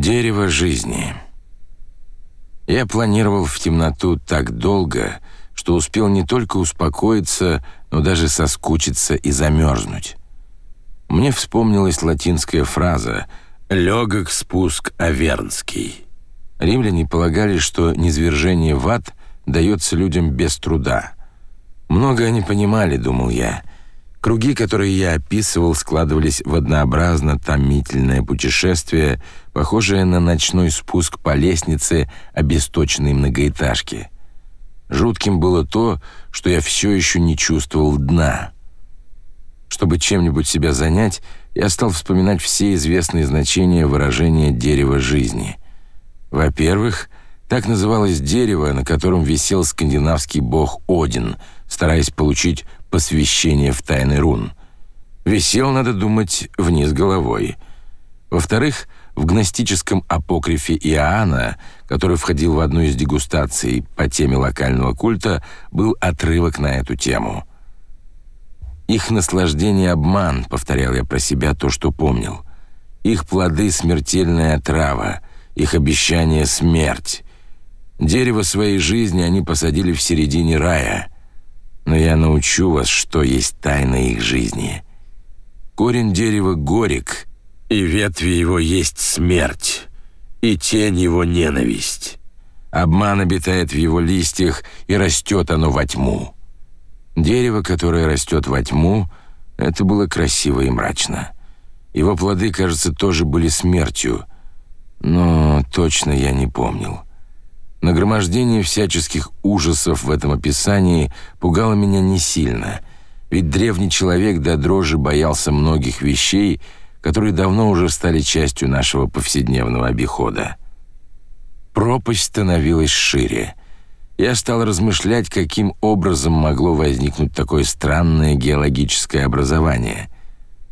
Дерево жизни. Я планировал в темноту так долго, что успел не только успокоиться, но даже соскучиться и замерзнуть. Мне вспомнилась латинская фраза «легок спуск авернский». Римляне полагали, что низвержение в ад дается людям без труда. Много они понимали, думал я, — Круги, которые я описывал, складывались в однообразно томительное путешествие, похожее на ночной спуск по лестнице обесточенной многоэтажки. Жутким было то, что я все еще не чувствовал дна. Чтобы чем-нибудь себя занять, я стал вспоминать все известные значения выражения дерева жизни. Во-первых, так называлось дерево, на котором висел скандинавский бог Один, стараясь получить посвящение в тайны рун. Висел, надо думать, вниз головой. Во-вторых, в гностическом апокрифе Иоанна, который входил в одну из дегустаций по теме локального культа, был отрывок на эту тему. Их наслаждение обман, повторял я про себя то, что помнил. Их плоды смертельная трава, их обещание смерть. Дерево своей жизни они посадили в середине рая но я научу вас, что есть тайна их жизни. Корень дерева горек, и ветви его есть смерть, и тень его ненависть. Обман обитает в его листьях, и растет оно во тьму. Дерево, которое растет во тьму, это было красиво и мрачно. Его плоды, кажется, тоже были смертью, но точно я не помнил. Нагромождение всяческих ужасов в этом описании пугало меня не сильно, ведь древний человек до дрожи боялся многих вещей, которые давно уже стали частью нашего повседневного обихода. Пропасть становилась шире. Я стал размышлять, каким образом могло возникнуть такое странное геологическое образование.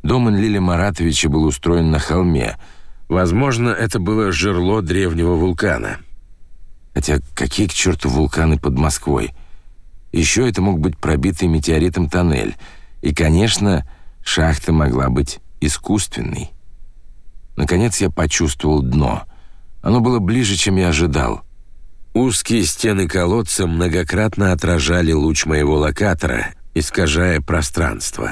Дом Энлиля Маратовича был устроен на холме. Возможно, это было жерло древнего вулкана. Хотя какие к черту вулканы под Москвой? Еще это мог быть пробитый метеоритом тоннель. И, конечно, шахта могла быть искусственной. Наконец я почувствовал дно. Оно было ближе, чем я ожидал. Узкие стены колодца многократно отражали луч моего локатора, искажая пространство.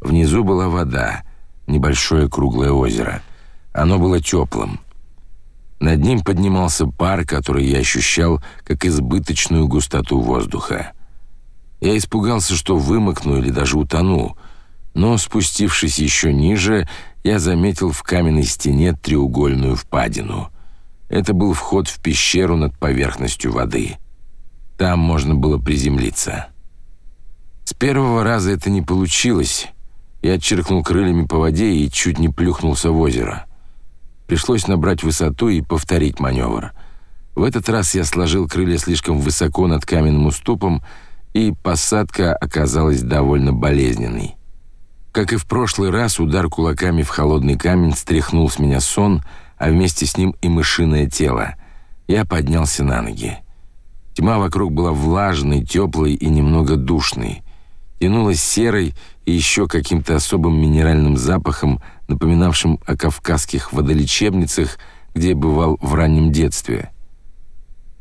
Внизу была вода, небольшое круглое озеро. Оно было теплым. Над ним поднимался пар, который я ощущал как избыточную густоту воздуха. Я испугался, что вымокну или даже утону, но спустившись еще ниже, я заметил в каменной стене треугольную впадину. Это был вход в пещеру над поверхностью воды. Там можно было приземлиться. С первого раза это не получилось. Я отчеркнул крыльями по воде и чуть не плюхнулся в озеро. Пришлось набрать высоту и повторить маневр. В этот раз я сложил крылья слишком высоко над каменным уступом, и посадка оказалась довольно болезненной. Как и в прошлый раз, удар кулаками в холодный камень стряхнул с меня сон, а вместе с ним и мышиное тело. Я поднялся на ноги. Тьма вокруг была влажной, теплой и немного душной. Тянулась серой и еще каким-то особым минеральным запахом, напоминавшим о кавказских водолечебницах, где бывал в раннем детстве.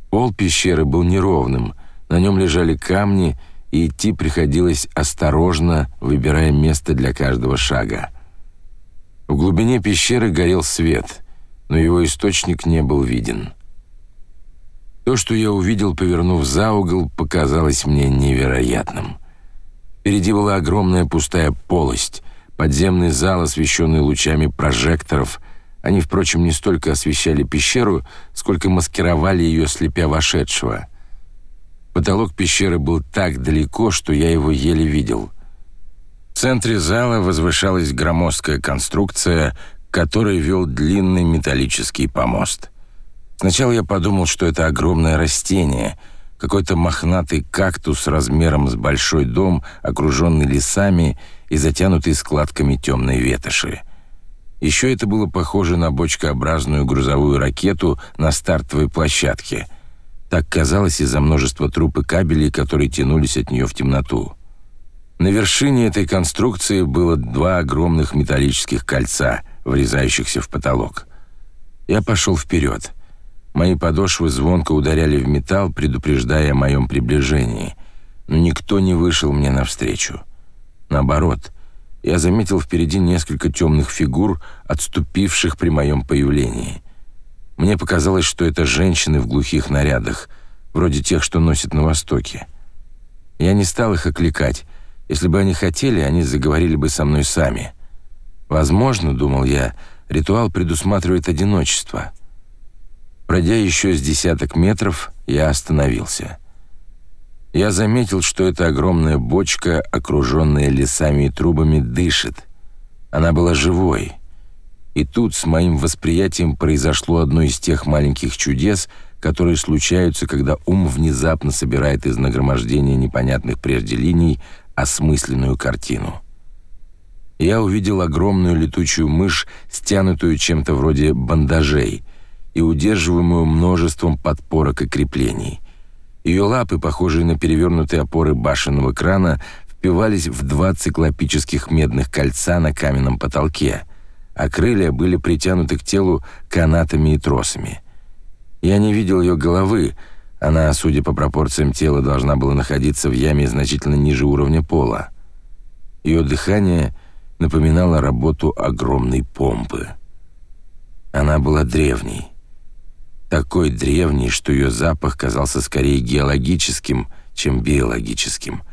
Пол пещеры был неровным, на нем лежали камни, и идти приходилось осторожно, выбирая место для каждого шага. В глубине пещеры горел свет, но его источник не был виден. То, что я увидел, повернув за угол, показалось мне невероятным. Впереди была огромная пустая полость, Подземный зал, освещенный лучами прожекторов, они, впрочем, не столько освещали пещеру, сколько маскировали ее, слепя вошедшего. Потолок пещеры был так далеко, что я его еле видел. В центре зала возвышалась громоздкая конструкция, которой вел длинный металлический помост. Сначала я подумал, что это огромное растение, какой-то мохнатый кактус размером с большой дом, окруженный лесами и затянутый складками темной ветоши. Еще это было похоже на бочкообразную грузовую ракету на стартовой площадке. Так казалось из-за множества труб и кабелей, которые тянулись от нее в темноту. На вершине этой конструкции было два огромных металлических кольца, врезающихся в потолок. Я пошел вперед. Мои подошвы звонко ударяли в металл, предупреждая о моем приближении, но никто не вышел мне навстречу. Наоборот, я заметил впереди несколько темных фигур, отступивших при моем появлении. Мне показалось, что это женщины в глухих нарядах, вроде тех, что носят на Востоке. Я не стал их окликать. Если бы они хотели, они заговорили бы со мной сами. Возможно, думал я, ритуал предусматривает одиночество. Пройдя еще с десяток метров, я остановился. Я заметил, что эта огромная бочка, окруженная лесами и трубами, дышит. Она была живой. И тут с моим восприятием произошло одно из тех маленьких чудес, которые случаются, когда ум внезапно собирает из нагромождения непонятных прежде линий осмысленную картину. Я увидел огромную летучую мышь, стянутую чем-то вроде бандажей и удерживаемую множеством подпорок и креплений. Ее лапы, похожие на перевернутые опоры башенного крана, впивались в два циклопических медных кольца на каменном потолке, а крылья были притянуты к телу канатами и тросами. Я не видел ее головы. Она, судя по пропорциям тела, должна была находиться в яме значительно ниже уровня пола. Ее дыхание напоминало работу огромной помпы. Она была древней. Такой древней, что ее запах казался скорее геологическим, чем биологическим.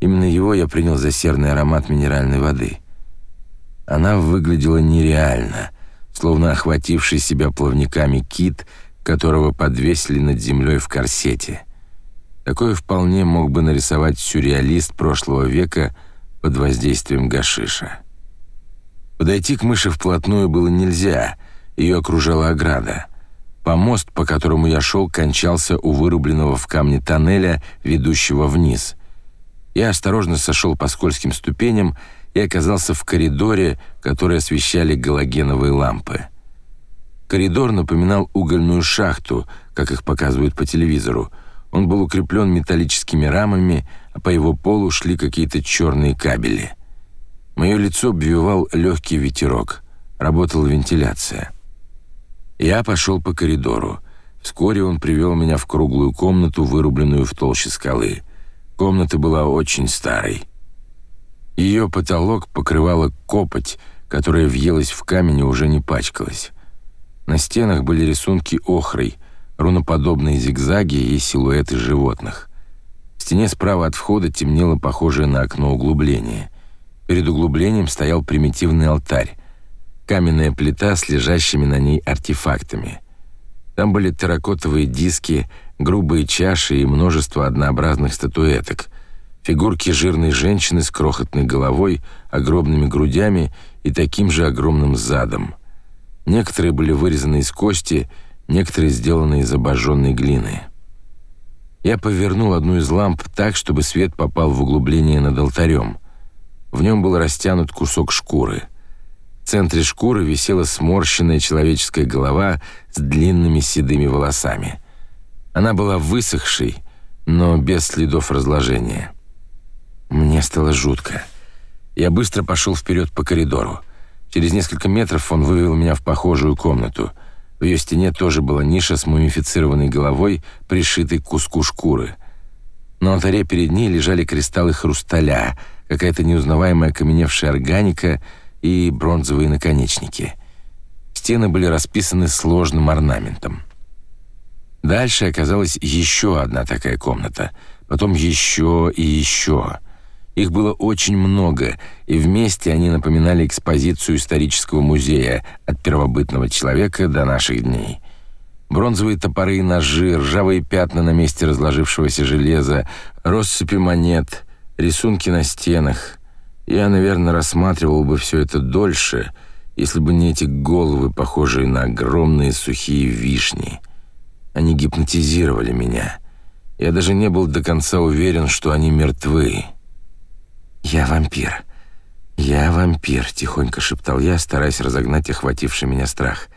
Именно его я принял за серный аромат минеральной воды. Она выглядела нереально, словно охвативший себя плавниками кит — которого подвесили над землей в корсете. Такое вполне мог бы нарисовать сюрреалист прошлого века под воздействием гашиша. Подойти к мыши вплотную было нельзя, ее окружала ограда. Помост, по которому я шел, кончался у вырубленного в камне тоннеля, ведущего вниз. Я осторожно сошел по скользким ступеням оказался в коридоре, который освещали галогеновые лампы. Коридор напоминал угольную шахту, как их показывают по телевизору. Он был укреплен металлическими рамами, а по его полу шли какие-то черные кабели. Мое лицо обвивал легкий ветерок. Работала вентиляция. Я пошел по коридору. Вскоре он привел меня в круглую комнату, вырубленную в толще скалы. Комната была очень старой. Ее потолок покрывала копоть, которая въелась в камень и уже не пачкалась. На стенах были рисунки охрой, руноподобные зигзаги и силуэты животных. В стене справа от входа темнело похожее на окно углубление. Перед углублением стоял примитивный алтарь, каменная плита с лежащими на ней артефактами. Там были терракотовые диски, грубые чаши и множество однообразных статуэток, фигурки жирной женщины с крохотной головой, огромными грудями и таким же огромным задом. Некоторые были вырезаны из кости, некоторые сделаны из обожженной глины. Я повернул одну из ламп так, чтобы свет попал в углубление над алтарем. В нем был растянут кусок шкуры. В центре шкуры висела сморщенная человеческая голова с длинными седыми волосами. Она была высохшей, но без следов разложения. Мне стало жутко. Я быстро пошел вперед по коридору. Через несколько метров он вывел меня в похожую комнату. В ее стене тоже была ниша с мумифицированной головой, пришитой к куску шкуры. На алтаре перед ней лежали кристаллы хрусталя, какая-то неузнаваемая окаменевшая органика и бронзовые наконечники. Стены были расписаны сложным орнаментом. Дальше оказалась еще одна такая комната, потом еще и еще — их было очень много, и вместе они напоминали экспозицию исторического музея от первобытного человека до наших дней. Бронзовые топоры и ножи, ржавые пятна на месте разложившегося железа, россыпи монет, рисунки на стенах. Я, наверное, рассматривал бы все это дольше, если бы не эти головы, похожие на огромные сухие вишни. Они гипнотизировали меня. Я даже не был до конца уверен, что они мертвы. «Я вампир. Я вампир», — тихонько шептал я, стараясь разогнать охвативший меня страх.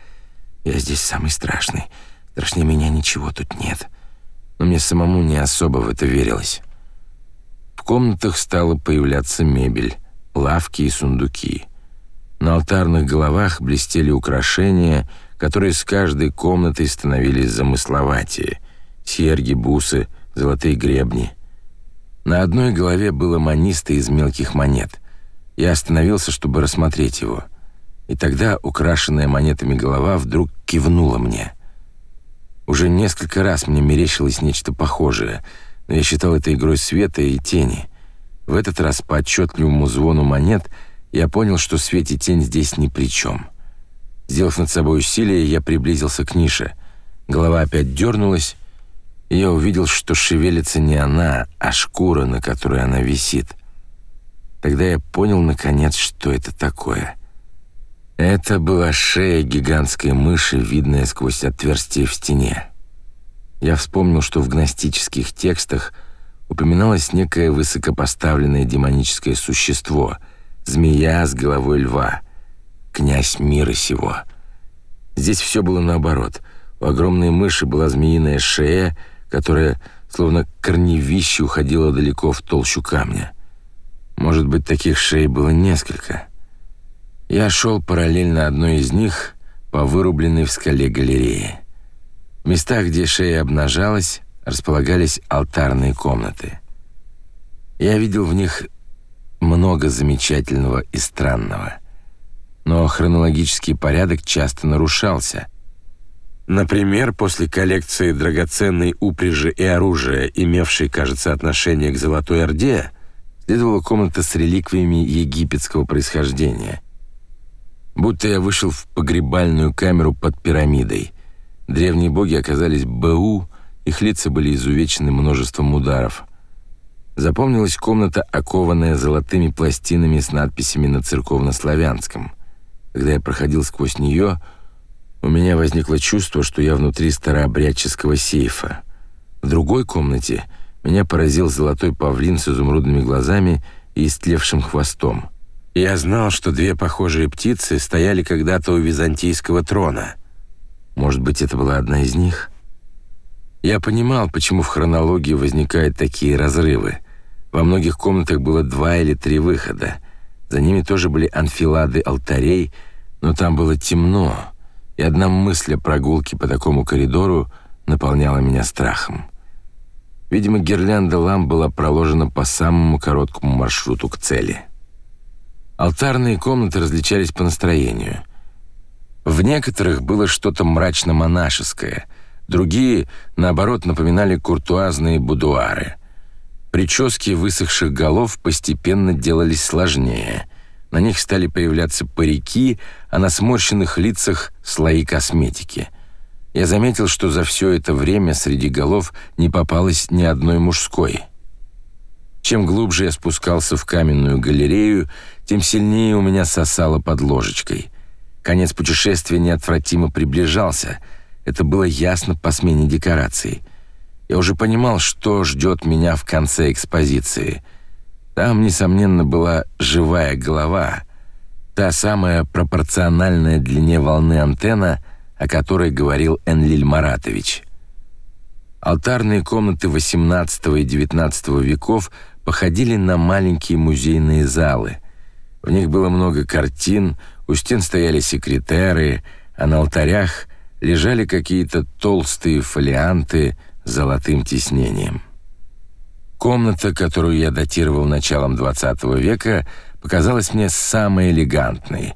«Я здесь самый страшный. Страшнее меня ничего тут нет». Но мне самому не особо в это верилось. В комнатах стала появляться мебель, лавки и сундуки. На алтарных головах блестели украшения, которые с каждой комнатой становились замысловатее. Серьги, бусы, золотые гребни. На одной голове было маниста из мелких монет. Я остановился, чтобы рассмотреть его. И тогда украшенная монетами голова вдруг кивнула мне. Уже несколько раз мне мерещилось нечто похожее, но я считал это игрой света и тени. В этот раз по отчетливому звону монет я понял, что свет и тень здесь ни при чем. Сделав над собой усилие, я приблизился к нише. Голова опять дернулась, я увидел, что шевелится не она, а шкура, на которой она висит. Тогда я понял, наконец, что это такое. Это была шея гигантской мыши, видная сквозь отверстие в стене. Я вспомнил, что в гностических текстах упоминалось некое высокопоставленное демоническое существо, змея с головой льва, князь мира сего. Здесь все было наоборот. У огромной мыши была змеиная шея, которая, словно корневище, уходила далеко в толщу камня. Может быть, таких шей было несколько. Я шел параллельно одной из них по вырубленной в скале галерее. В местах, где шея обнажалась, располагались алтарные комнаты. Я видел в них много замечательного и странного. Но хронологический порядок часто нарушался. Например, после коллекции драгоценной упряжи и оружия, имевшей, кажется, отношение к Золотой Орде, следовала комната с реликвиями египетского происхождения. Будто я вышел в погребальную камеру под пирамидой. Древние боги оказались БУ, их лица были изувечены множеством ударов. Запомнилась комната, окованная золотыми пластинами с надписями на церковнославянском. Когда я проходил сквозь нее, у меня возникло чувство, что я внутри старообрядческого сейфа. В другой комнате меня поразил золотой павлин с изумрудными глазами и истлевшим хвостом. Я знал, что две похожие птицы стояли когда-то у византийского трона. Может быть, это была одна из них? Я понимал, почему в хронологии возникают такие разрывы. Во многих комнатах было два или три выхода. За ними тоже были анфилады алтарей, но там было темно, и одна мысль о прогулке по такому коридору наполняла меня страхом. Видимо, гирлянда ламп была проложена по самому короткому маршруту к цели. Алтарные комнаты различались по настроению. В некоторых было что-то мрачно-монашеское, другие, наоборот, напоминали куртуазные будуары. Прически высохших голов постепенно делались сложнее. На них стали появляться парики, а на сморщенных лицах слои косметики. Я заметил, что за все это время среди голов не попалось ни одной мужской. Чем глубже я спускался в каменную галерею, тем сильнее у меня сосало под ложечкой. Конец путешествия неотвратимо приближался. Это было ясно по смене декораций. Я уже понимал, что ждет меня в конце экспозиции. Там, несомненно, была живая голова, та самая пропорциональная длине волны антенна, о которой говорил Энлиль Маратович. Алтарные комнаты XVIII и XIX веков походили на маленькие музейные залы. В них было много картин, у стен стояли секретеры, а на алтарях лежали какие-то толстые фолианты с золотым тиснением. Комната, которую я датировал началом XX века, показалась мне самой элегантной.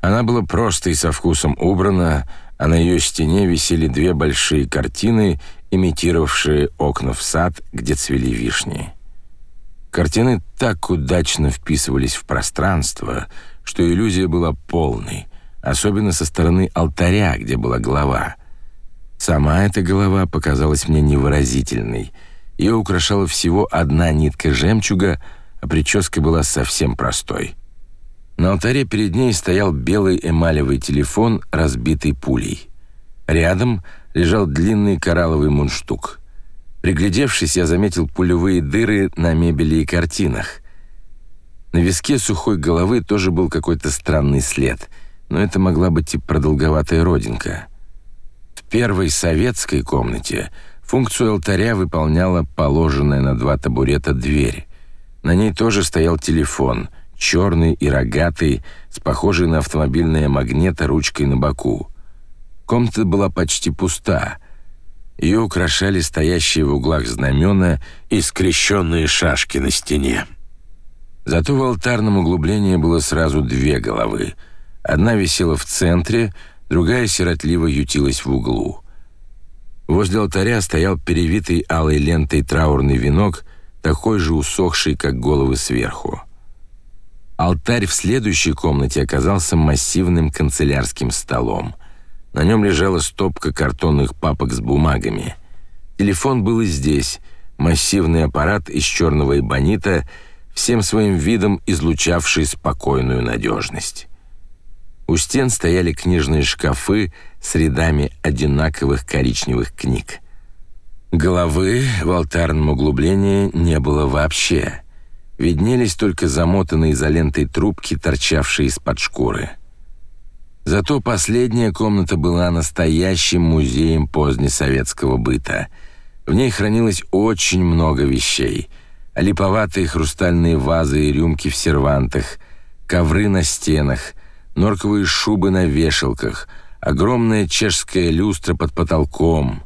Она была просто и со вкусом убрана, а на ее стене висели две большие картины, имитировавшие окна в сад, где цвели вишни. Картины так удачно вписывались в пространство, что иллюзия была полной, особенно со стороны алтаря, где была голова. Сама эта голова показалась мне невыразительной. Ее украшала всего одна нитка жемчуга, а прическа была совсем простой. На алтаре перед ней стоял белый эмалевый телефон, разбитый пулей. Рядом лежал длинный коралловый мундштук. Приглядевшись, я заметил пулевые дыры на мебели и картинах. На виске сухой головы тоже был какой-то странный след, но это могла быть и продолговатая родинка. В первой советской комнате функцию алтаря выполняла положенная на два табурета дверь. На ней тоже стоял телефон, черный и рогатый, с похожей на автомобильное магнето ручкой на боку. Комната была почти пуста. Ее украшали стоящие в углах знамена и скрещенные шашки на стене. Зато в алтарном углублении было сразу две головы. Одна висела в центре, другая сиротливо ютилась в углу. Возле алтаря стоял перевитый алой лентой траурный венок, такой же усохший, как головы сверху. Алтарь в следующей комнате оказался массивным канцелярским столом. На нем лежала стопка картонных папок с бумагами. Телефон был и здесь, массивный аппарат из черного эбонита, всем своим видом излучавший спокойную надежность. У стен стояли книжные шкафы с рядами одинаковых коричневых книг. Головы в алтарном углублении не было вообще. Виднелись только замотанные изолентой трубки, торчавшие из-под шкуры. Зато последняя комната была настоящим музеем позднесоветского быта. В ней хранилось очень много вещей. Липоватые хрустальные вазы и рюмки в сервантах, ковры на стенах, норковые шубы на вешалках, огромная чешская люстра под потолком.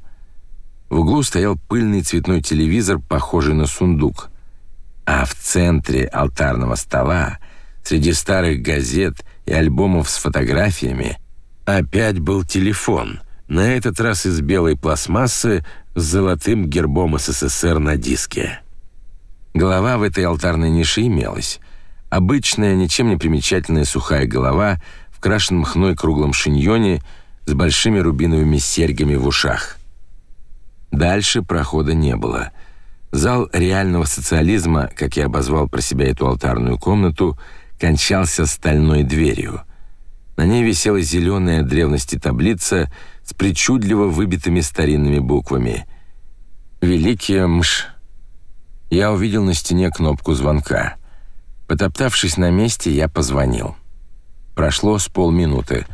В углу стоял пыльный цветной телевизор, похожий на сундук. А в центре алтарного стола, среди старых газет и альбомов с фотографиями, опять был телефон, на этот раз из белой пластмассы с золотым гербом СССР на диске. Голова в этой алтарной нише имелась — Обычная, ничем не примечательная сухая голова крашенном хной круглом шиньоне с большими рубиновыми серьгами в ушах. Дальше прохода не было. Зал реального социализма, как я обозвал про себя эту алтарную комнату, кончался стальной дверью. На ней висела зеленая древности таблица с причудливо выбитыми старинными буквами. «Великий Мш». Я увидел на стене кнопку звонка. Потоптавшись на месте, я позвонил. Прошло с полминуты.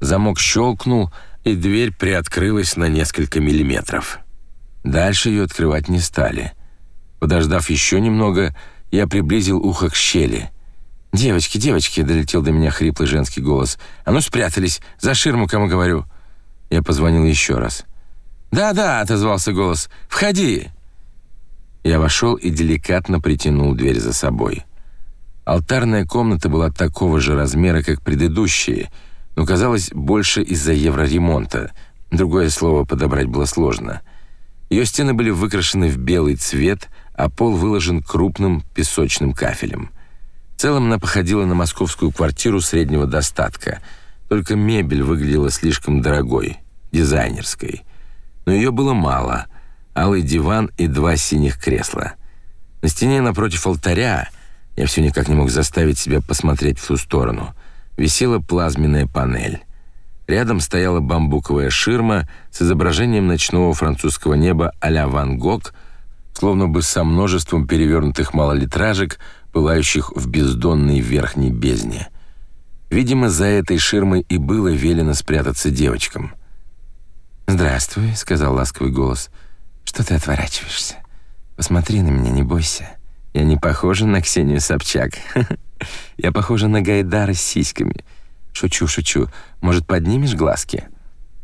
Замок щелкнул, и дверь приоткрылась на несколько миллиметров. Дальше ее открывать не стали. Подождав еще немного, я приблизил ухо к щели. «Девочки, девочки!» — долетел до меня хриплый женский голос. «А ну спрятались! За ширму, кому говорю!» Я позвонил еще раз. «Да-да!» — отозвался голос. «Входи!» Я вошел и деликатно притянул дверь за собой. Алтарная комната была такого же размера, как предыдущие, но казалось больше из-за евроремонта. Другое слово подобрать было сложно. Ее стены были выкрашены в белый цвет, а пол выложен крупным песочным кафелем. В целом она походила на московскую квартиру среднего достатка, только мебель выглядела слишком дорогой, дизайнерской. Но ее было мало: алый диван и два синих кресла. На стене напротив алтаря я все никак не мог заставить себя посмотреть в ту сторону. Висела плазменная панель. Рядом стояла бамбуковая ширма с изображением ночного французского неба а-ля Ван Гог, словно бы со множеством перевернутых малолитражек, пылающих в бездонной верхней бездне. Видимо, за этой ширмой и было велено спрятаться девочкам. «Здравствуй», — сказал ласковый голос. «Что ты отворачиваешься? Посмотри на меня, не бойся». Я не похожа на Ксению Собчак. Я похожа на Гайдара с сиськами. Шучу, шучу. Может, поднимешь глазки?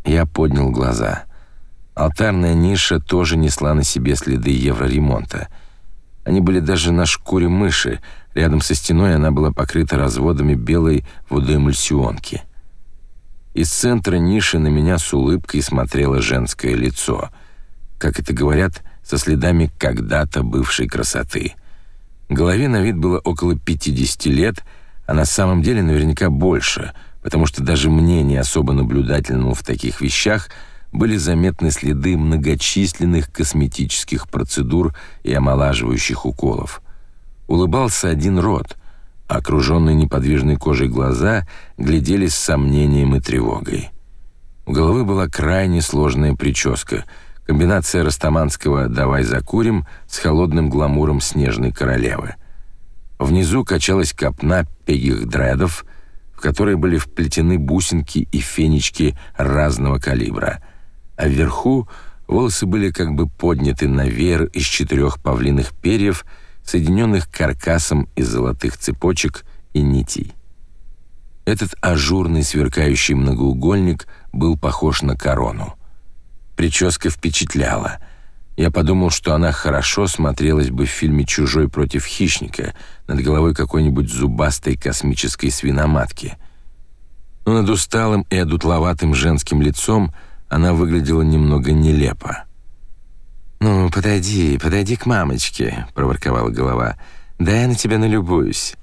Я поднял глаза. Алтарная ниша тоже несла на себе следы евроремонта. Они были даже на шкуре мыши. Рядом со стеной она была покрыта разводами белой водоэмульсионки. Из центра ниши на меня с улыбкой смотрело женское лицо. Как это говорят, со следами когда-то бывшей красоты. Голове на вид было около 50 лет, а на самом деле наверняка больше, потому что даже мне, не особо наблюдательному в таких вещах, были заметны следы многочисленных косметических процедур и омолаживающих уколов. Улыбался один рот, а окруженные неподвижной кожей глаза глядели с сомнением и тревогой. У головы была крайне сложная прическа — Комбинация растаманского «давай закурим» с холодным гламуром снежной королевы. Внизу качалась копна пегих дредов, в которые были вплетены бусинки и фенечки разного калибра, а вверху волосы были как бы подняты на веер из четырех павлиных перьев, соединенных каркасом из золотых цепочек и нитей. Этот ажурный сверкающий многоугольник был похож на корону. Прическа впечатляла. Я подумал, что она хорошо смотрелась бы в фильме «Чужой против хищника» над головой какой-нибудь зубастой космической свиноматки. Но над усталым и одутловатым женским лицом она выглядела немного нелепо. «Ну, подойди, подойди к мамочке», — проворковала голова. «Да я на тебя налюбуюсь».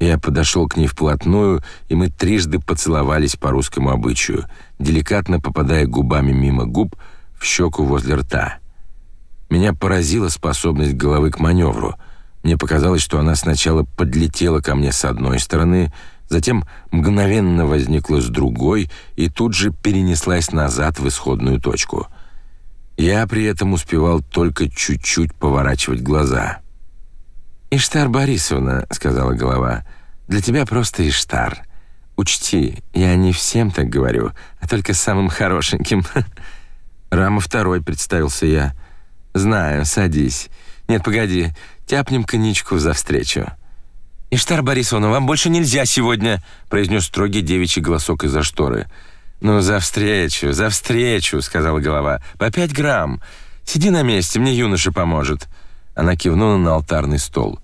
Я подошел к ней вплотную, и мы трижды поцеловались по русскому обычаю, деликатно попадая губами мимо губ в щеку возле рта. Меня поразила способность головы к маневру. Мне показалось, что она сначала подлетела ко мне с одной стороны, затем мгновенно возникла с другой и тут же перенеслась назад в исходную точку — я при этом успевал только чуть-чуть поворачивать глаза. «Иштар Борисовна», — сказала голова, — «для тебя просто Иштар. Учти, я не всем так говорю, а только самым хорошеньким». «Рама второй», — представился я. «Знаю, садись. Нет, погоди, тяпнем коньячку за встречу». «Иштар Борисовна, вам больше нельзя сегодня», — произнес строгий девичий голосок из-за шторы. «Иштар «Ну, за встречу, за встречу», — сказала голова. «По пять грамм. Сиди на месте, мне юноша поможет». Она кивнула на алтарный стол.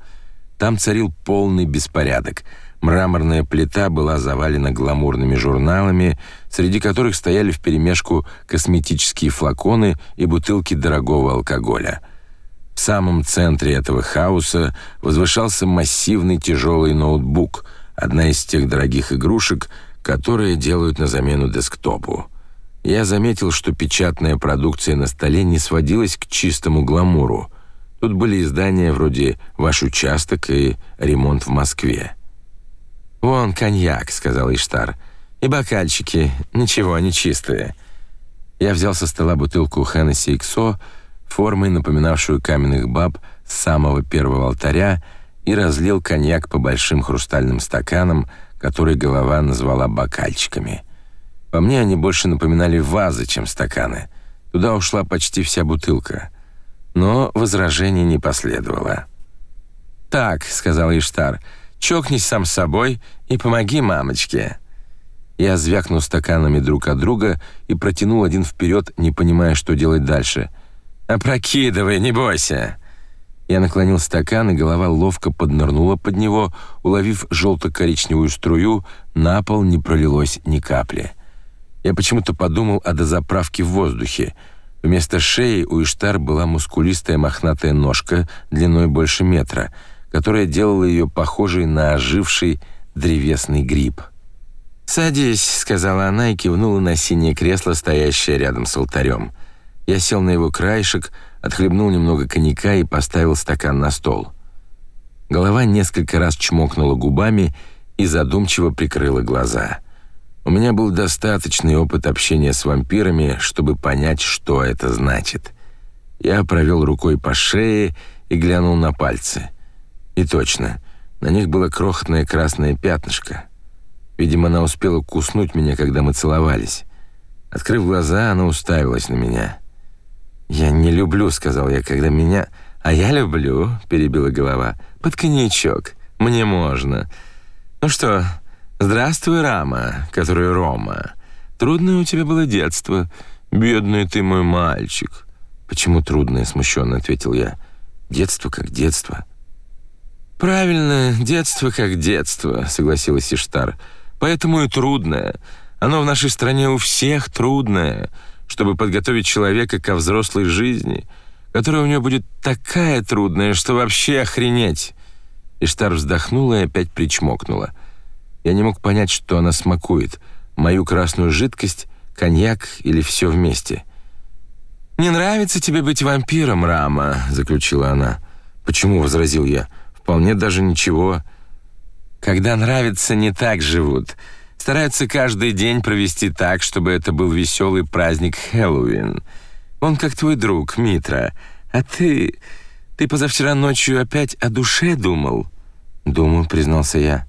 Там царил полный беспорядок. Мраморная плита была завалена гламурными журналами, среди которых стояли вперемешку косметические флаконы и бутылки дорогого алкоголя. В самом центре этого хаоса возвышался массивный тяжелый ноутбук, одна из тех дорогих игрушек, которые делают на замену десктопу. Я заметил, что печатная продукция на столе не сводилась к чистому гламуру. Тут были издания вроде «Ваш участок» и «Ремонт в Москве». «Вон коньяк», — сказал Иштар. «И бокальчики. Ничего, не чистые». Я взял со стола бутылку Хеннесси XO, формой напоминавшую каменных баб с самого первого алтаря, и разлил коньяк по большим хрустальным стаканам, которые голова назвала бокальчиками. По мне они больше напоминали вазы, чем стаканы. Туда ушла почти вся бутылка. Но возражений не последовало. «Так», — сказал Иштар, — «чокнись сам с собой и помоги мамочке». Я звякнул стаканами друг от друга и протянул один вперед, не понимая, что делать дальше. «Опрокидывай, не бойся!» Я наклонил стакан, и голова ловко поднырнула под него, уловив желто-коричневую струю, на пол не пролилось ни капли. Я почему-то подумал о дозаправке в воздухе. Вместо шеи у Иштар была мускулистая мохнатая ножка длиной больше метра, которая делала ее похожей на оживший древесный гриб. «Садись», — сказала она и кивнула на синее кресло, стоящее рядом с алтарем. Я сел на его краешек, отхлебнул немного коньяка и поставил стакан на стол. Голова несколько раз чмокнула губами и задумчиво прикрыла глаза. У меня был достаточный опыт общения с вампирами, чтобы понять, что это значит. Я провел рукой по шее и глянул на пальцы. И точно, на них было крохотное красное пятнышко. Видимо, она успела куснуть меня, когда мы целовались. Открыв глаза, она уставилась на меня. «Я не люблю», — сказал я, — «когда меня...» «А я люблю», — перебила голова, — «под коньячок. Мне можно». «Ну что, здравствуй, Рама, который Рома. Трудное у тебя было детство. Бедный ты мой мальчик». «Почему трудное?» — смущенно ответил я. «Детство как детство». «Правильно, детство как детство», — согласилась Иштар. «Поэтому и трудное. Оно в нашей стране у всех трудное» чтобы подготовить человека ко взрослой жизни, которая у него будет такая трудная, что вообще охренеть. Иштар вздохнула и опять причмокнула. Я не мог понять, что она смакует: мою красную жидкость, коньяк или все вместе. Не нравится тебе быть вампиром, Рама, заключила она. Почему, возразил я. Вполне даже ничего. Когда нравится, не так живут. Стараются каждый день провести так, чтобы это был веселый праздник Хэллоуин. Он как твой друг, Митра. А ты... Ты позавчера ночью опять о душе думал?» «Думал», — признался я.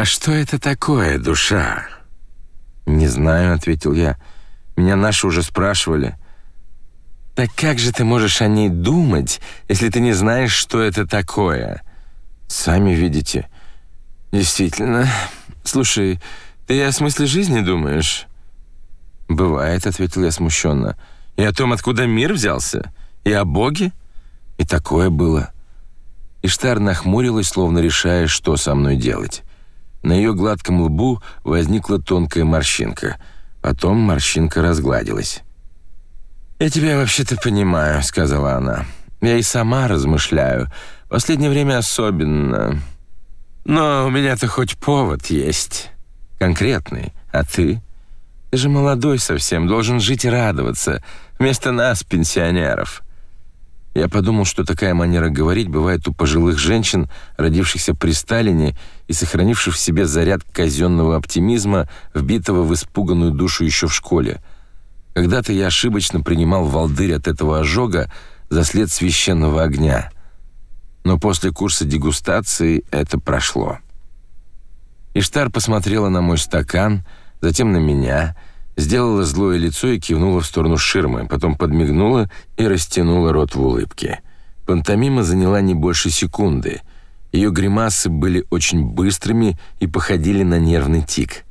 «А что это такое, душа?» «Не знаю», — ответил я. «Меня наши уже спрашивали». «Так как же ты можешь о ней думать, если ты не знаешь, что это такое?» «Сами видите». Действительно. Слушай, ты о смысле жизни думаешь? Бывает, ответил я смущенно. И о том, откуда мир взялся, и о Боге, и такое было. Иштар нахмурилась, словно решая, что со мной делать. На ее гладком лбу возникла тонкая морщинка. Потом морщинка разгладилась. «Я тебя вообще-то понимаю», — сказала она. «Я и сама размышляю. Последнее время особенно. Но у меня-то хоть повод есть. Конкретный. А ты? Ты же молодой совсем, должен жить и радоваться. Вместо нас, пенсионеров». Я подумал, что такая манера говорить бывает у пожилых женщин, родившихся при Сталине и сохранивших в себе заряд казенного оптимизма, вбитого в испуганную душу еще в школе. Когда-то я ошибочно принимал волдырь от этого ожога за след священного огня. Но после курса дегустации это прошло. Иштар посмотрела на мой стакан, затем на меня — сделала злое лицо и кивнула в сторону ширмы, потом подмигнула и растянула рот в улыбке. Пантомима заняла не больше секунды. Ее гримасы были очень быстрыми и походили на нервный тик.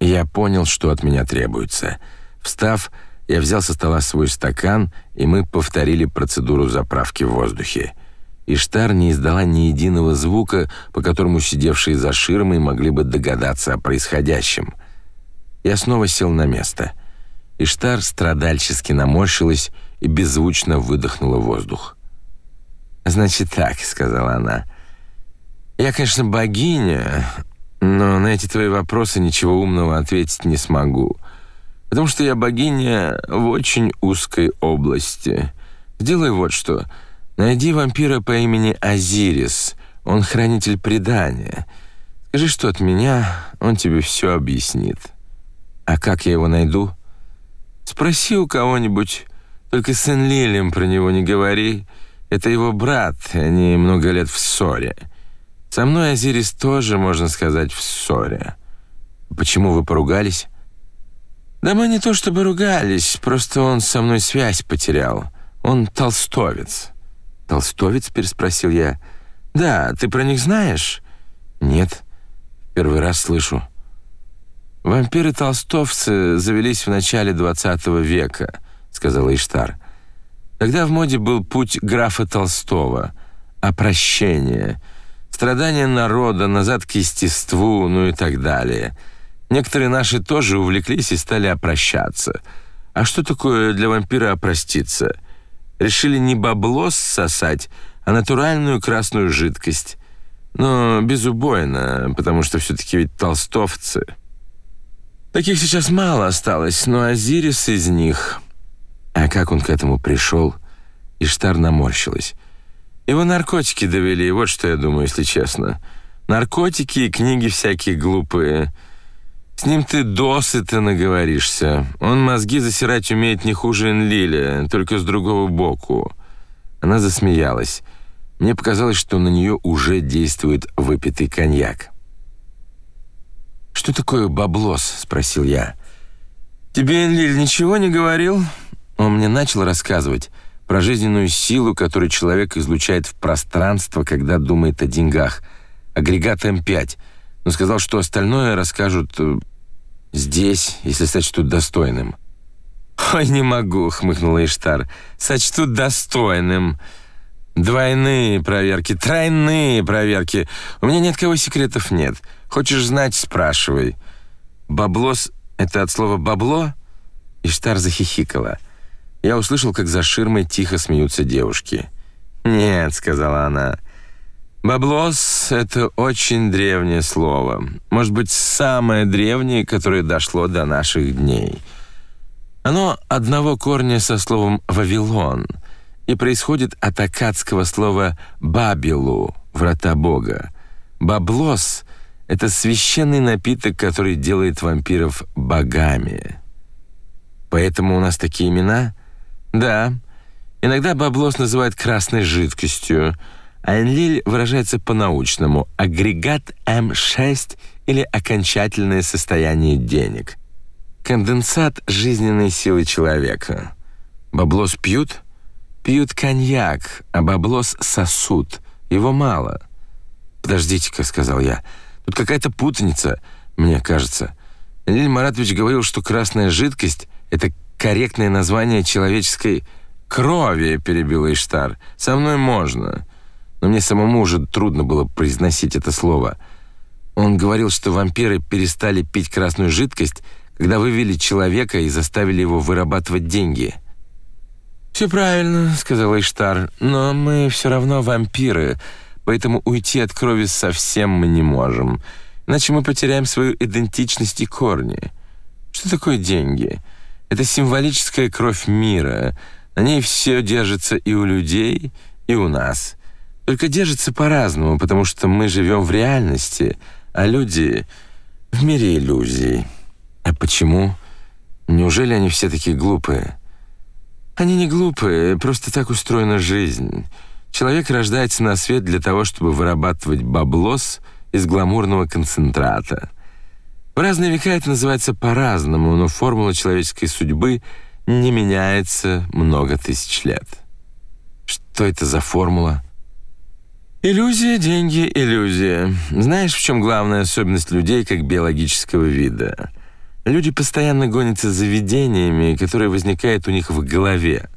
Я понял, что от меня требуется. Встав, я взял со стола свой стакан, и мы повторили процедуру заправки в воздухе. Иштар не издала ни единого звука, по которому сидевшие за ширмой могли бы догадаться о происходящем — я снова сел на место. Иштар страдальчески наморщилась и беззвучно выдохнула воздух. «Значит так», — сказала она. «Я, конечно, богиня, но на эти твои вопросы ничего умного ответить не смогу, потому что я богиня в очень узкой области. Сделай вот что. Найди вампира по имени Азирис. Он хранитель предания. Скажи, что от меня, он тебе все объяснит». А как я его найду? Спроси у кого-нибудь. Только с Энлилем про него не говори. Это его брат, они много лет в ссоре. Со мной Азирис тоже, можно сказать, в ссоре. Почему вы поругались? Да мы не то чтобы ругались, просто он со мной связь потерял. Он толстовец. Толстовец, переспросил я. Да, ты про них знаешь? Нет. Первый раз слышу. «Вампиры-толстовцы завелись в начале XX века», — сказала Иштар. «Тогда в моде был путь графа Толстого, опрощение, страдания народа, назад к естеству, ну и так далее. Некоторые наши тоже увлеклись и стали опрощаться. А что такое для вампира опроститься? Решили не бабло сосать, а натуральную красную жидкость. Но безубойно, потому что все-таки ведь толстовцы». Таких сейчас мало осталось, но Азирис из них. А как он к этому пришел? Иштар наморщилась. Его наркотики довели, вот что я думаю, если честно. Наркотики и книги всякие глупые. С ним ты досыта наговоришься. Он мозги засирать умеет не хуже Энлиля, только с другого боку. Она засмеялась. Мне показалось, что на нее уже действует выпитый коньяк. «Что такое баблос?» — спросил я. «Тебе Энлиль ничего не говорил?» Он мне начал рассказывать про жизненную силу, которую человек излучает в пространство, когда думает о деньгах. Агрегат М5. Но сказал, что остальное расскажут э, здесь, если сочтут достойным. «Ой, не могу», — хмыкнула Иштар. «Сочтут достойным». Двойные проверки, тройные проверки. У меня нет кого секретов нет. Хочешь знать, спрашивай. Баблос — это от слова «бабло»?» Иштар захихикала. Я услышал, как за ширмой тихо смеются девушки. «Нет», — сказала она. «Баблос — это очень древнее слово. Может быть, самое древнее, которое дошло до наших дней. Оно одного корня со словом «вавилон» — и происходит от акадского слова «бабилу» — «врата Бога». Баблос — это священный напиток, который делает вампиров богами. Поэтому у нас такие имена? Да. Иногда баблос называют красной жидкостью, а Энлиль выражается по-научному — агрегат М6 или окончательное состояние денег. Конденсат жизненной силы человека. Баблос пьют — Пьют коньяк, а баблос сосут. Его мало. «Подождите-ка», — сказал я. Тут какая-то путаница, мне кажется. Лиль Маратович говорил, что красная жидкость — это корректное название человеческой крови, перебил Иштар. Со мной можно. Но мне самому уже трудно было произносить это слово. Он говорил, что вампиры перестали пить красную жидкость, когда вывели человека и заставили его вырабатывать деньги. «Все правильно», — сказал Иштар, — «но мы все равно вампиры, поэтому уйти от крови совсем мы не можем, иначе мы потеряем свою идентичность и корни. Что такое деньги? Это символическая кровь мира. На ней все держится и у людей, и у нас. Только держится по-разному, потому что мы живем в реальности, а люди — в мире иллюзий». А почему? Неужели они все такие глупые? Они не глупые, просто так устроена жизнь. Человек рождается на свет для того, чтобы вырабатывать баблос из гламурного концентрата. В разные века это называется по-разному, но формула человеческой судьбы не меняется много тысяч лет. Что это за формула? Иллюзия, деньги, иллюзия. Знаешь, в чем главная особенность людей как биологического вида? Люди постоянно гонятся за видениями, которые возникают у них в голове.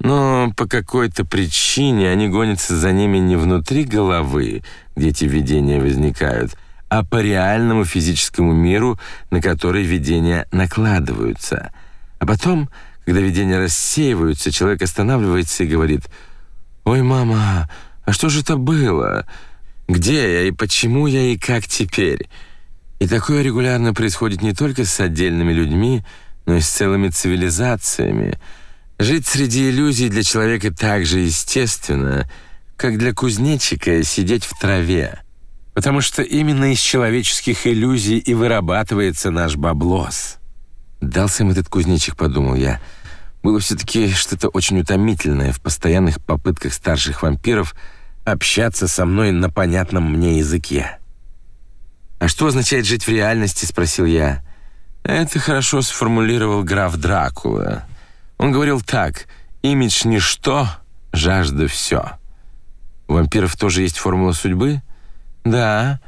Но по какой-то причине они гонятся за ними не внутри головы, где эти видения возникают, а по реальному физическому миру, на который видения накладываются. А потом, когда видения рассеиваются, человек останавливается и говорит «Ой, мама, а что же это было? Где я и почему я и как теперь?» И такое регулярно происходит не только с отдельными людьми, но и с целыми цивилизациями. Жить среди иллюзий для человека так же естественно, как для кузнечика сидеть в траве. Потому что именно из человеческих иллюзий и вырабатывается наш баблос. Дался им этот кузнечик, подумал я. Было все-таки что-то очень утомительное в постоянных попытках старших вампиров общаться со мной на понятном мне языке. «А что означает жить в реальности?» — спросил я. Это хорошо сформулировал граф Дракула. Он говорил так. «Имидж — ничто, жажда — все». У вампиров тоже есть формула судьбы? Да.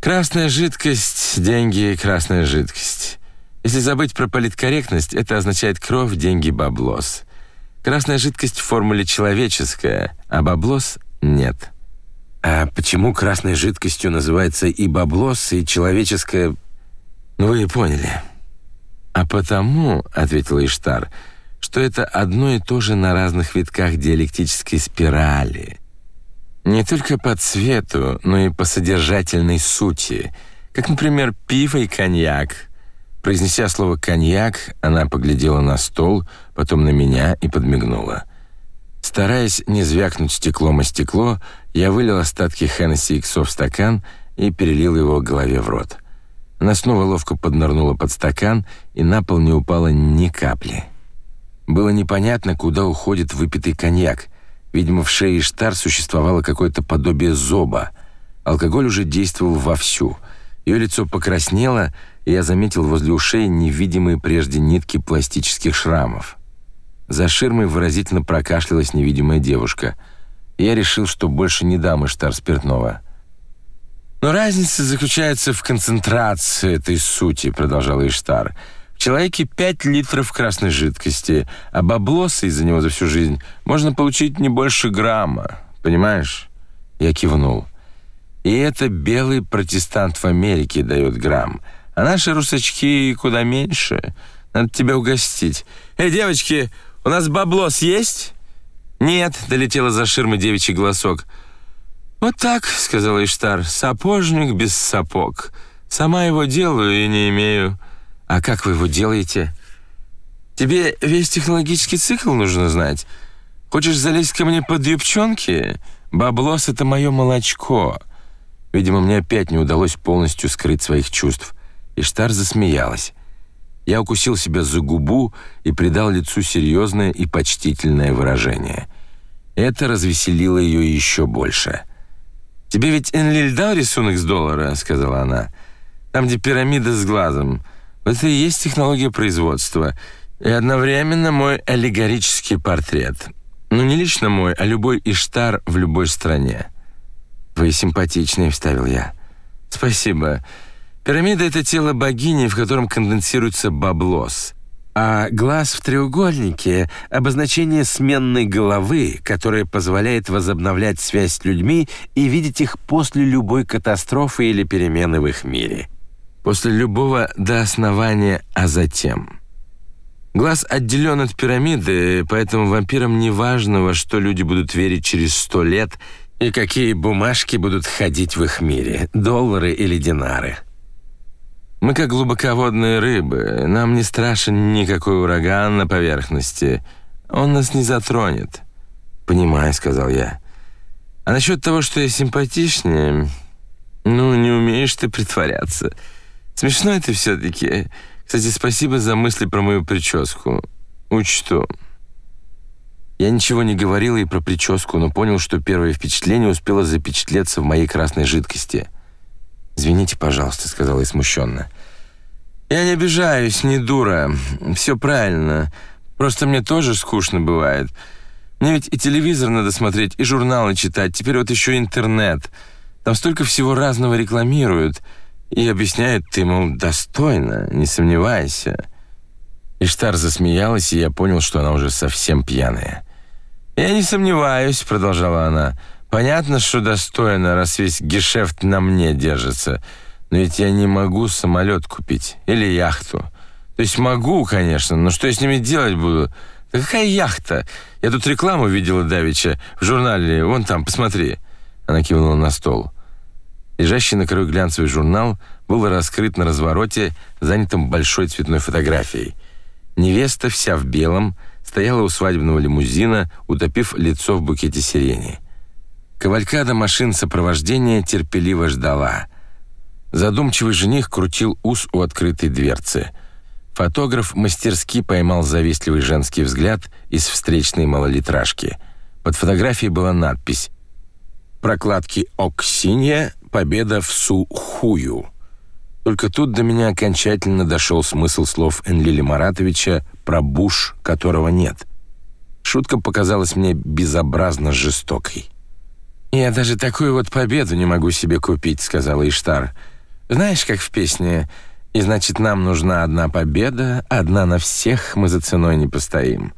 Красная жидкость, деньги, красная жидкость. Если забыть про политкорректность, это означает кровь, деньги, баблос. Красная жидкость в формуле человеческая, а баблос — нет. А почему красной жидкостью называется и баблос, и человеческое... Ну, вы и поняли. А потому, — ответил Иштар, — что это одно и то же на разных витках диалектической спирали. Не только по цвету, но и по содержательной сути. Как, например, пиво и коньяк. Произнеся слово «коньяк», она поглядела на стол, потом на меня и подмигнула. Стараясь не звякнуть стеклом о стекло, я вылил остатки Хеннесси Иксо в стакан и перелил его голове в рот. Она снова ловко поднырнула под стакан, и на пол не упало ни капли. Было непонятно, куда уходит выпитый коньяк. Видимо, в шее Штар существовало какое-то подобие зоба. Алкоголь уже действовал вовсю. Ее лицо покраснело, и я заметил возле ушей невидимые прежде нитки пластических шрамов. За ширмой выразительно прокашлялась невидимая девушка. Я решил, что больше не дам Иштар спиртного. «Но разница заключается в концентрации этой сути», — продолжал Иштар. «В человеке 5 литров красной жидкости, а баблоса из-за него за всю жизнь можно получить не больше грамма. Понимаешь?» Я кивнул. «И это белый протестант в Америке дает грамм, а наши русачки куда меньше. Надо тебя угостить. Эй, девочки, «У нас баблос есть?» «Нет», — долетела за ширмы девичий голосок. «Вот так», — сказал Иштар, — «сапожник без сапог. Сама его делаю и не имею». «А как вы его делаете?» «Тебе весь технологический цикл нужно знать. Хочешь залезть ко мне под юбчонки? Баблос — это мое молочко». Видимо, мне опять не удалось полностью скрыть своих чувств. Иштар засмеялась. Я укусил себя за губу и придал лицу серьезное и почтительное выражение. Это развеселило ее еще больше. «Тебе ведь Энлиль дал рисунок с доллара?» — сказала она. «Там, где пирамида с глазом. Это и есть технология производства. И одновременно мой аллегорический портрет. Ну, не лично мой, а любой Иштар в любой стране». «Вы симпатичные», — вставил я. Спасибо. Пирамида — это тело богини, в котором конденсируется баблос. А глаз в треугольнике — обозначение сменной головы, которая позволяет возобновлять связь с людьми и видеть их после любой катастрофы или перемены в их мире. После любого до основания, а затем. Глаз отделен от пирамиды, поэтому вампирам не важно, во что люди будут верить через сто лет и какие бумажки будут ходить в их мире, доллары или динары. Мы как глубоководные рыбы, нам не страшен никакой ураган на поверхности. Он нас не затронет. «Понимаю», — сказал я. «А насчет того, что я симпатичнее, ну, не умеешь ты притворяться. Смешно это все-таки. Кстати, спасибо за мысли про мою прическу. Учту». Я ничего не говорил и про прическу, но понял, что первое впечатление успело запечатлеться в моей красной жидкости — «Извините, пожалуйста», — сказала я смущенно. «Я не обижаюсь, не дура. Все правильно. Просто мне тоже скучно бывает. Мне ведь и телевизор надо смотреть, и журналы читать. Теперь вот еще интернет. Там столько всего разного рекламируют. И объясняют, ты, мол, достойно, не сомневайся». Иштар засмеялась, и я понял, что она уже совсем пьяная. «Я не сомневаюсь», — продолжала она, — Понятно, что достойно, раз весь гешефт на мне держится. Но ведь я не могу самолет купить или яхту. То есть могу, конечно, но что я с ними делать буду? Да какая яхта? Я тут рекламу видела давеча в журнале. Вон там, посмотри. Она кивнула на стол. Лежащий на краю глянцевый журнал был раскрыт на развороте, занятым большой цветной фотографией. Невеста, вся в белом, стояла у свадебного лимузина, утопив лицо в букете сирени. Кавалькада машин сопровождения терпеливо ждала. Задумчивый жених крутил ус у открытой дверцы. Фотограф мастерски поймал завистливый женский взгляд из встречной малолитражки. Под фотографией была надпись «Прокладки Оксинья. Победа в Сухую». Только тут до меня окончательно дошел смысл слов Энлили Маратовича про буш, которого нет. Шутка показалась мне безобразно жестокой. «Я даже такую вот победу не могу себе купить», — сказала Иштар. «Знаешь, как в песне «И значит, нам нужна одна победа, одна на всех, мы за ценой не постоим».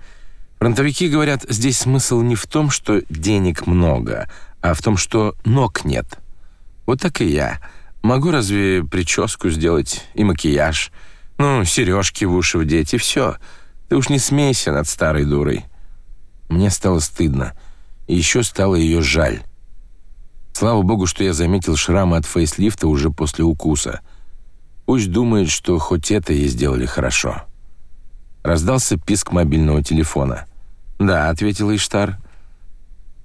Фронтовики говорят, здесь смысл не в том, что денег много, а в том, что ног нет. Вот так и я. Могу разве прическу сделать и макияж? Ну, сережки в уши вдеть, и все. Ты уж не смейся над старой дурой. Мне стало стыдно. И еще стало ее жаль. Слава богу, что я заметил шрамы от фейслифта уже после укуса. Пусть думает, что хоть это ей сделали хорошо. Раздался писк мобильного телефона. «Да», — ответил Иштар.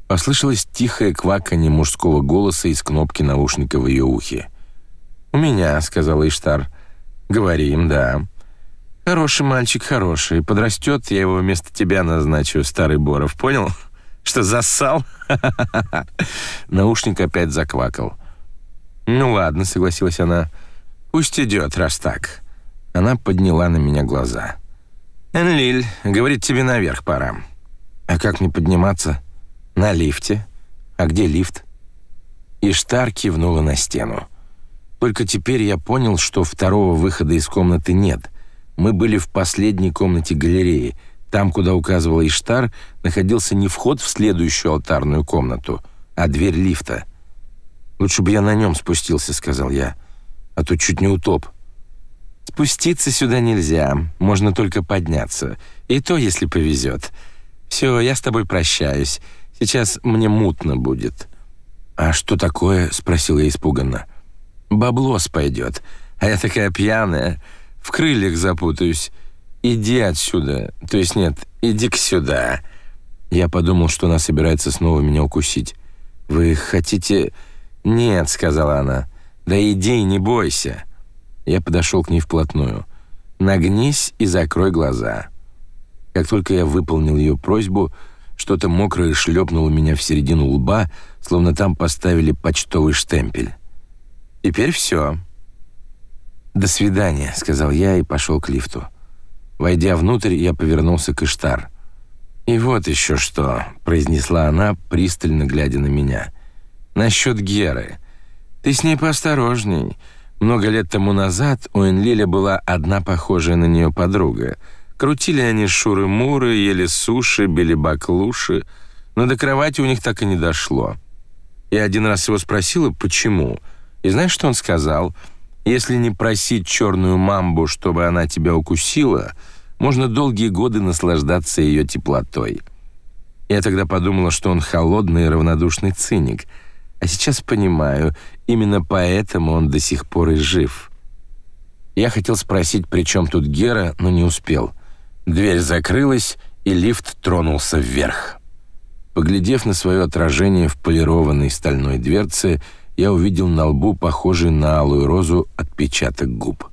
Послышалось тихое кваканье мужского голоса из кнопки наушника в ее ухе. «У меня», — сказал Иштар. «Говорим, да». «Хороший мальчик, хороший. Подрастет, я его вместо тебя назначу, старый Боров, понял?» Что, зассал? Наушник опять заквакал. «Ну ладно», — согласилась она. «Пусть идет, раз так». Она подняла на меня глаза. «Энлиль, говорит, тебе наверх пора». «А как мне подниматься?» «На лифте». «А где лифт?» Иштар кивнула на стену. Только теперь я понял, что второго выхода из комнаты нет. Мы были в последней комнате галереи — там, куда указывал Иштар, находился не вход в следующую алтарную комнату, а дверь лифта. «Лучше бы я на нем спустился», — сказал я, — «а то чуть не утоп». «Спуститься сюда нельзя, можно только подняться, и то, если повезет. Все, я с тобой прощаюсь, сейчас мне мутно будет». «А что такое?» — спросил я испуганно. «Баблос пойдет, а я такая пьяная, в крыльях запутаюсь». «Иди отсюда. То есть нет, иди-ка сюда». Я подумал, что она собирается снова меня укусить. «Вы хотите...» «Нет», — сказала она. «Да иди, не бойся». Я подошел к ней вплотную. «Нагнись и закрой глаза». Как только я выполнил ее просьбу, что-то мокрое шлепнуло меня в середину лба, словно там поставили почтовый штемпель. «Теперь все». «До свидания», — сказал я и пошел к лифту. Войдя внутрь, я повернулся к Иштар. «И вот еще что», — произнесла она, пристально глядя на меня. «Насчет Геры. Ты с ней поосторожней. Много лет тому назад у Энлиля была одна похожая на нее подруга. Крутили они шуры-муры, ели суши, били баклуши, но до кровати у них так и не дошло. Я один раз его спросила, почему. И знаешь, что он сказал? Если не просить черную мамбу, чтобы она тебя укусила, можно долгие годы наслаждаться ее теплотой. Я тогда подумала, что он холодный и равнодушный циник. А сейчас понимаю, именно поэтому он до сих пор и жив. Я хотел спросить, при чем тут Гера, но не успел. Дверь закрылась, и лифт тронулся вверх. Поглядев на свое отражение в полированной стальной дверце, я увидел на лбу похожий на алую розу отпечаток губ.